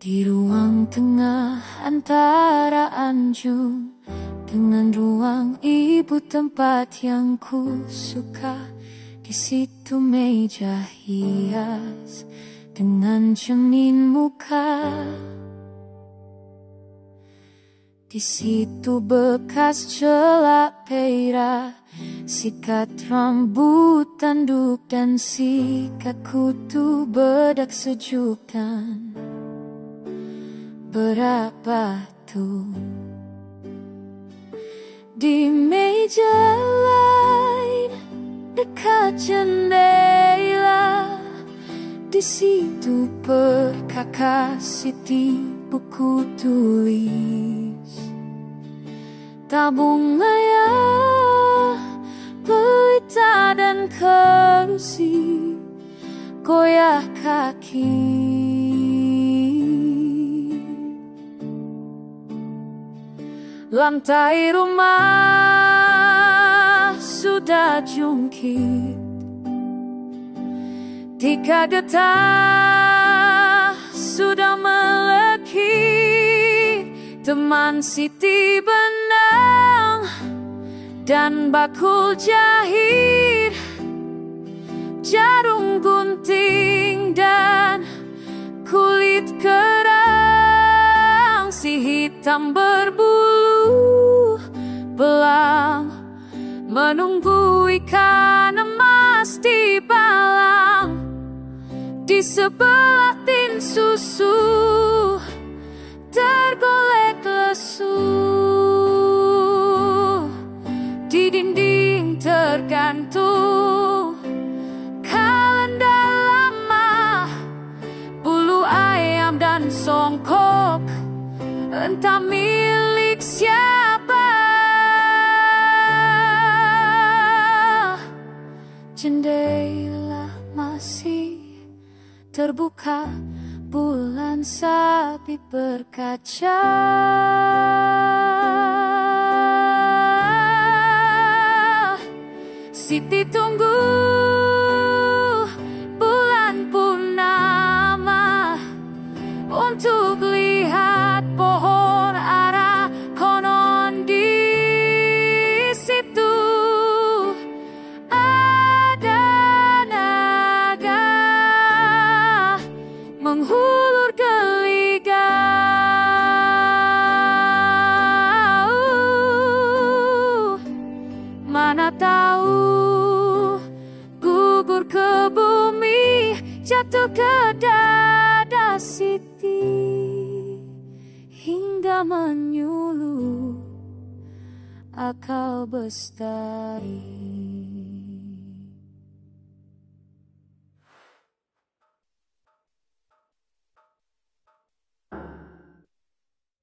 Di ruang tengah antara anjung Dengan ruang ibu tempat yang ku suka. Di situ meja hias Dengan cermin muka. Di situ bekas celak perak Sikat rambut tanduk dan sikat kutu bedak sejukan berapa tuh? Di meja lain dekat jendela. Di situ perkakas buku tulis. Tabung ayah pelita dan kerusi goyah kaki Lantai rumah sudah jungkit. Tiga getah sudah melekit. Teman Siti benang dan bakul jahit. Jarum gunting dan kulit kerang Si hitam berbulu belang Menunggu ikan emas di balang. Di sebelah tin susu Tergolek lesu. Di dinding tergantung Kalender lama Bulu ayam dan songkok Entah milik Jendela masih terbuka Bulan sapi berkaca. Siti tunggu dada Siti hingga menyuluh akal bestari.